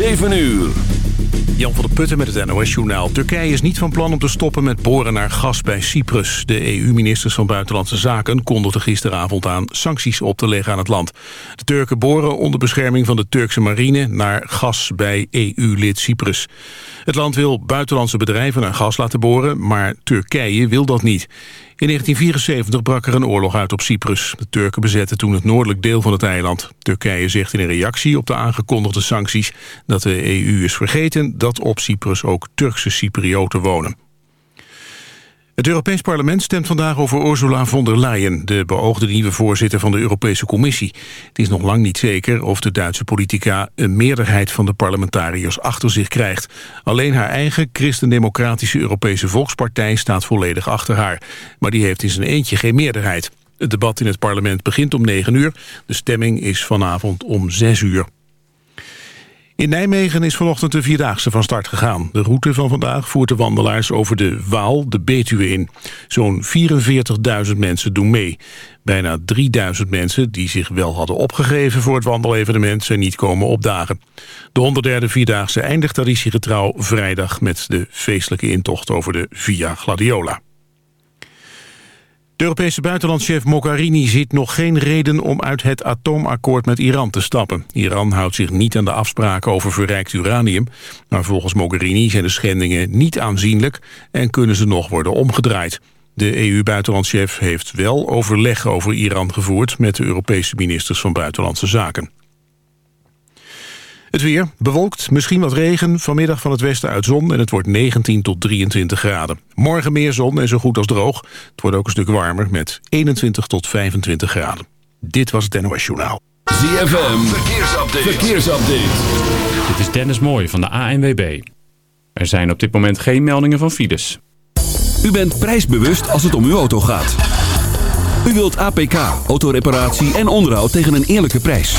7 uur. Jan van der Putten met het NOS-journaal. Turkije is niet van plan om te stoppen met boren naar gas bij Cyprus. De EU-ministers van Buitenlandse Zaken kondigden gisteravond aan sancties op te leggen aan het land. De Turken boren onder bescherming van de Turkse marine naar gas bij EU-lid Cyprus. Het land wil buitenlandse bedrijven naar gas laten boren, maar Turkije wil dat niet. In 1974 brak er een oorlog uit op Cyprus. De Turken bezetten toen het noordelijk deel van het eiland. Turkije zegt in reactie op de aangekondigde sancties... dat de EU is vergeten dat op Cyprus ook Turkse Cyprioten wonen. Het Europees Parlement stemt vandaag over Ursula von der Leyen... de beoogde nieuwe voorzitter van de Europese Commissie. Het is nog lang niet zeker of de Duitse politica... een meerderheid van de parlementariërs achter zich krijgt. Alleen haar eigen christendemocratische Europese Volkspartij... staat volledig achter haar. Maar die heeft in zijn eentje geen meerderheid. Het debat in het parlement begint om 9 uur. De stemming is vanavond om 6 uur. In Nijmegen is vanochtend de Vierdaagse van start gegaan. De route van vandaag voert de wandelaars over de Waal de Betuwe in. Zo'n 44.000 mensen doen mee. Bijna 3.000 mensen die zich wel hadden opgegeven voor het wandelevenement zijn niet komen opdagen. De 103e Vierdaagse eindigt traditiegetrouw vrijdag met de feestelijke intocht over de Via Gladiola. De Europese buitenlandchef Mogherini ziet nog geen reden om uit het atoomakkoord met Iran te stappen. Iran houdt zich niet aan de afspraken over verrijkt uranium, maar volgens Mogherini zijn de schendingen niet aanzienlijk en kunnen ze nog worden omgedraaid. De EU-buitenlandchef heeft wel overleg over Iran gevoerd met de Europese ministers van Buitenlandse Zaken. Het weer bewolkt, misschien wat regen. Vanmiddag van het westen uit zon en het wordt 19 tot 23 graden. Morgen meer zon en zo goed als droog. Het wordt ook een stuk warmer met 21 tot 25 graden. Dit was het NOS Journaal. ZFM, verkeersupdate. verkeersupdate. Dit is Dennis Mooij van de ANWB. Er zijn op dit moment geen meldingen van files. U bent prijsbewust als het om uw auto gaat. U wilt APK, autoreparatie en onderhoud tegen een eerlijke prijs.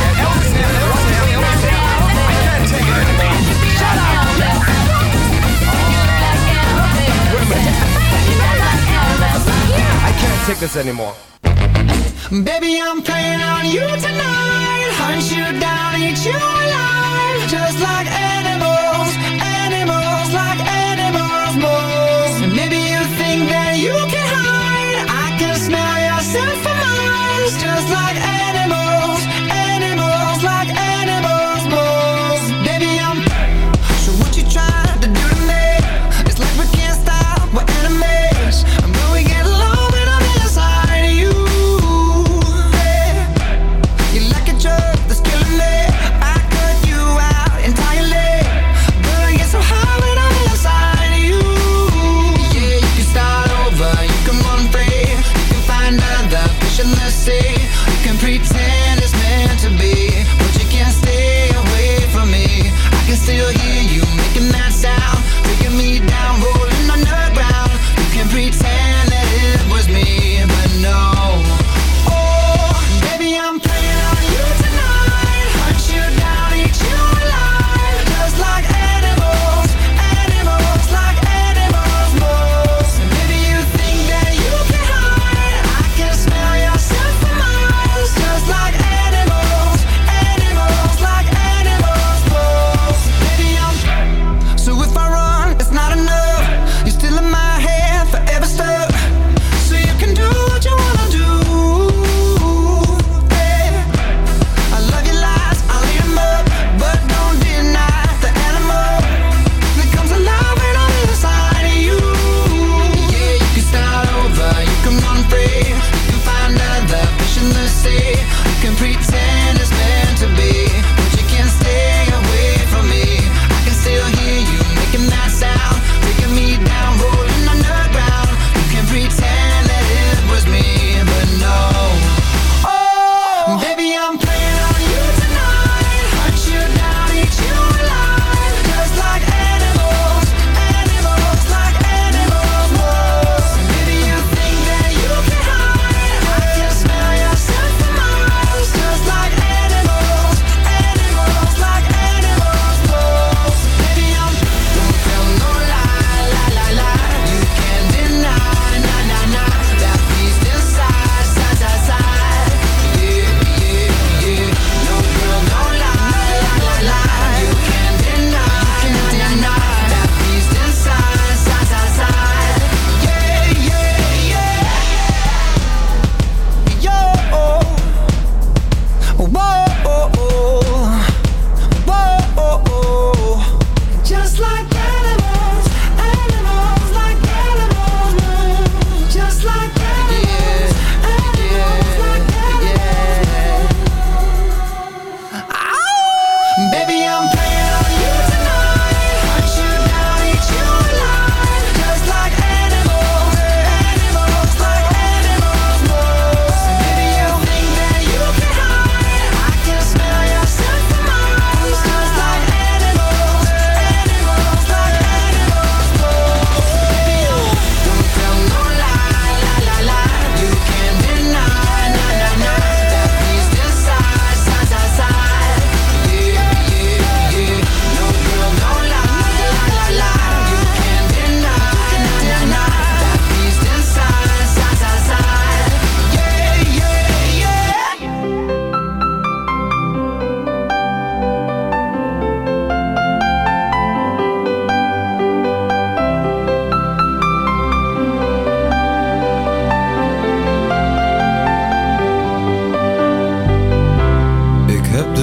I can't take this anymore. Baby, I'm playing on you tonight. Hunt you down, eat you alive. Just like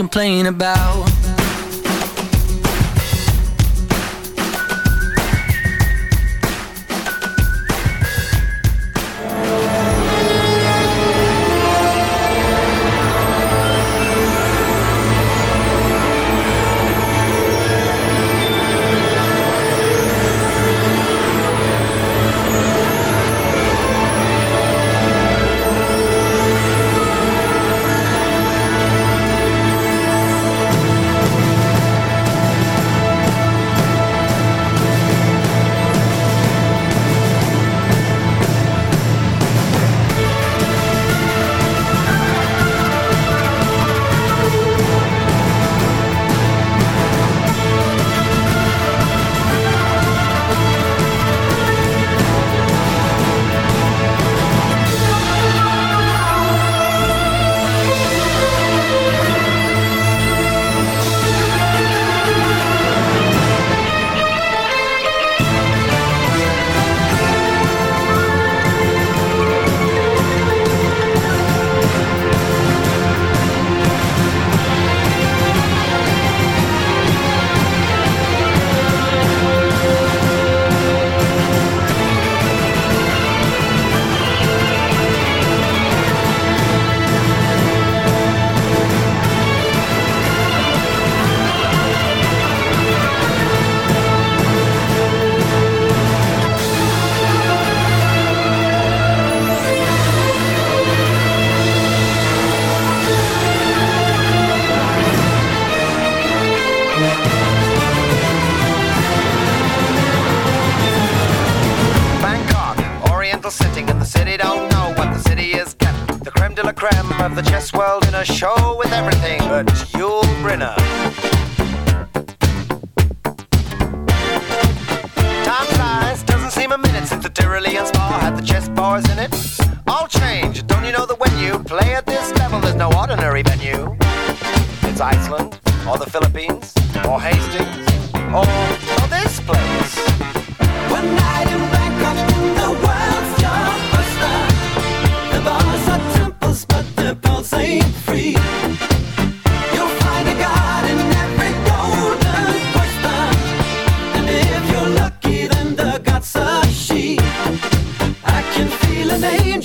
Complain about.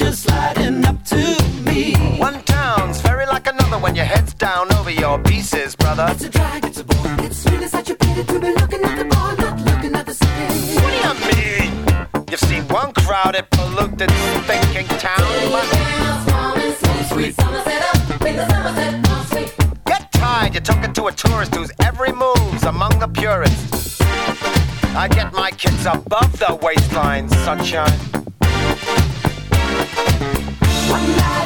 Angel sliding up to me. One town's very like another when your head's down over your pieces, brother. It's a drag, it's a bore. It's really such a pity to be looking at the bar, not looking at the city. What do you mean? You've seen one crowded, polluted, thinking town, but get tired. You're talking to a tourist whose every move's among the purists. I get my kids above the waistline, sunshine. One night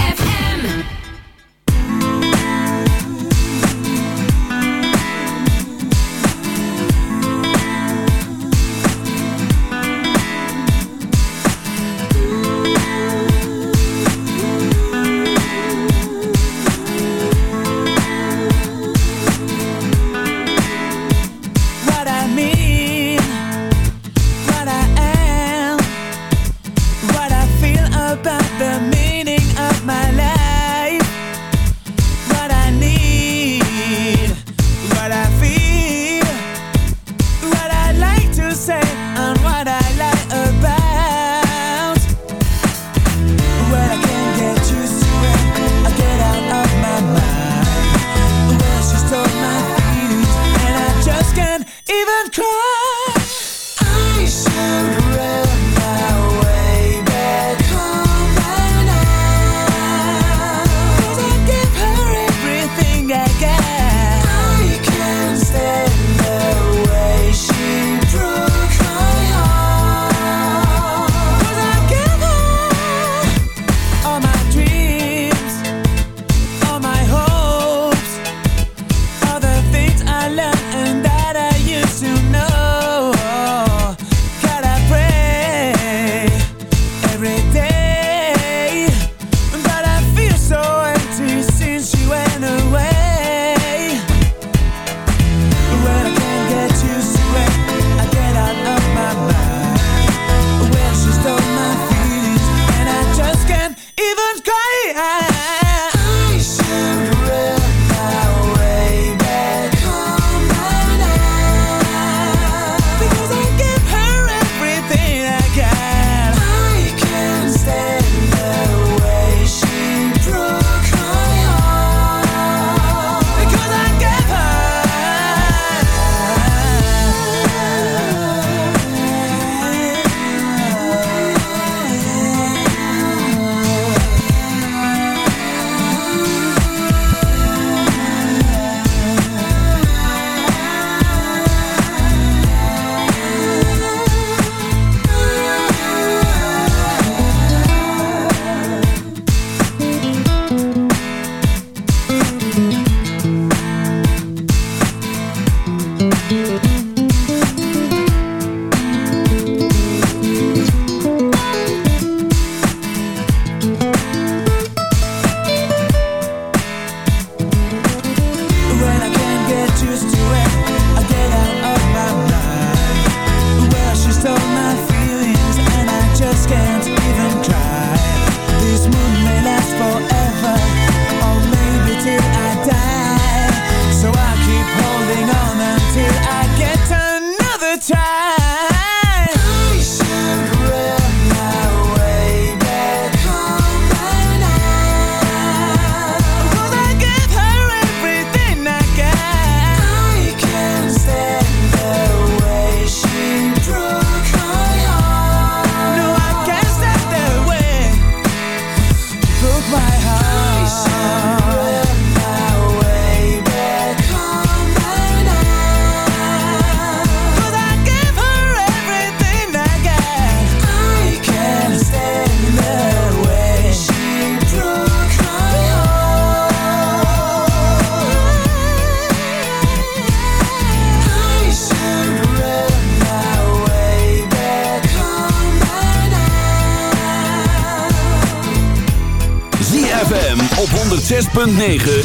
9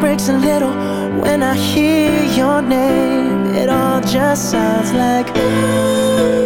breaks a little when I hear your name. It all just sounds like Mm,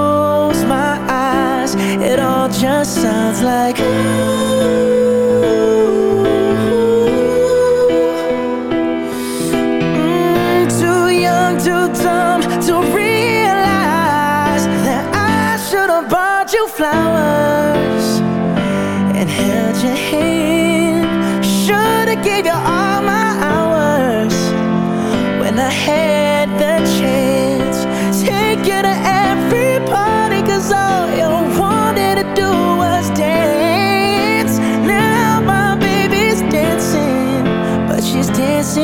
It all just sounds like.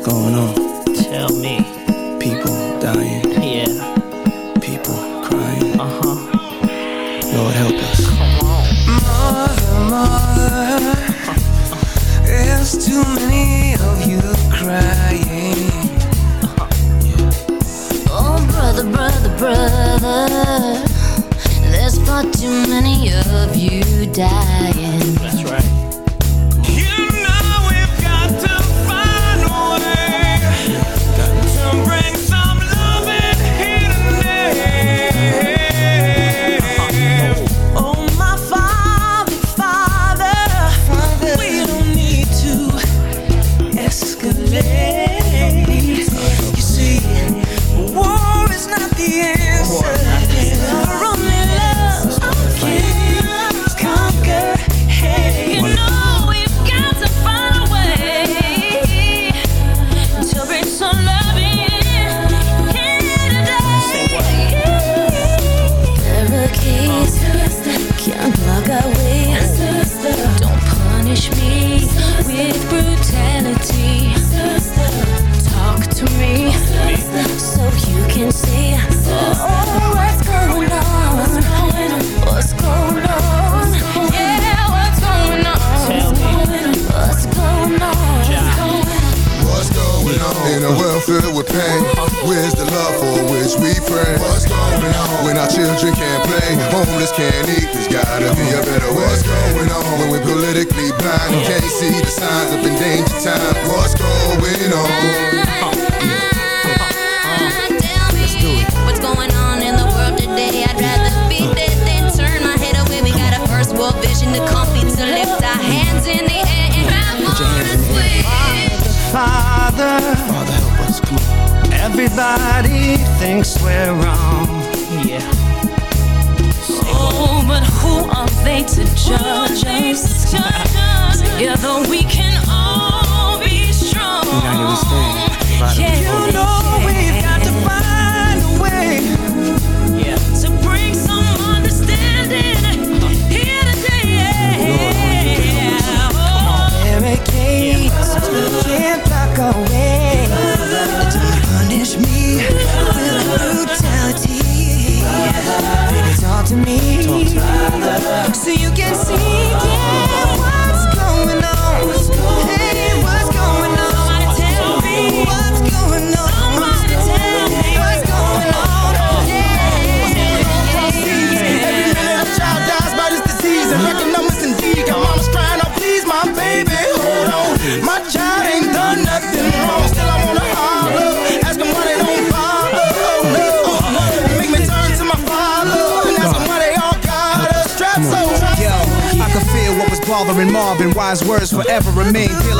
What's going on? Tell me. People dying. Yeah. People crying. Uh huh. Lord help us. Mother, mother, there's too many of you crying. Oh, brother, brother, brother. There's far too many of you dying. Marvin. Wise words forever remain. With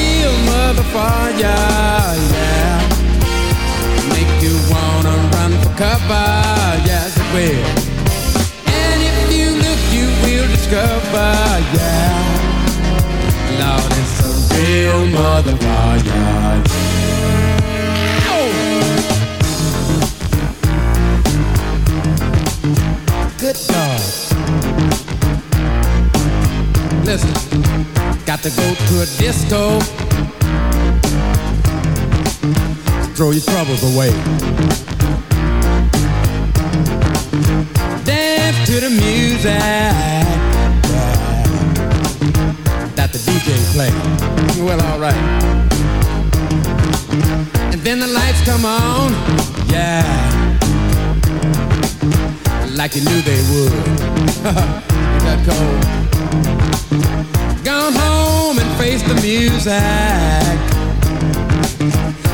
motherfucker. Yeah. Make you wanna run for cover. Yes, it will. And if you look, you will discover. Yeah. Lord, it's a real motherfucker. Good God. Listen, got to go to a disco. Throw your troubles away. Dance to the music that the DJ play. Well, alright. And then the lights come on. Yeah like you knew they would. That cold? Gone home and face the music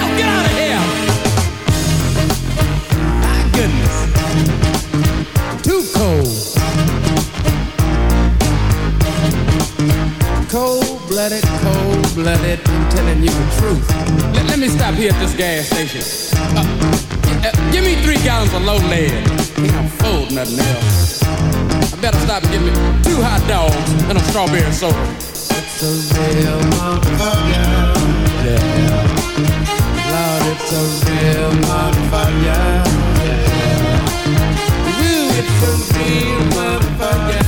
Oh, get out of here! My goodness. Too cold. Cold blooded, cold blooded. I'm telling you the truth. Let, let me stop here at this gas station. Uh, uh, give me three gallons of low lead. I'm full, nothing else. I better stop and get me two hot dogs and a strawberry soda. It's a real motherfucker. Yeah. Lord, it's a real motherfucker. Yeah. Woo, it's a real motherfucker.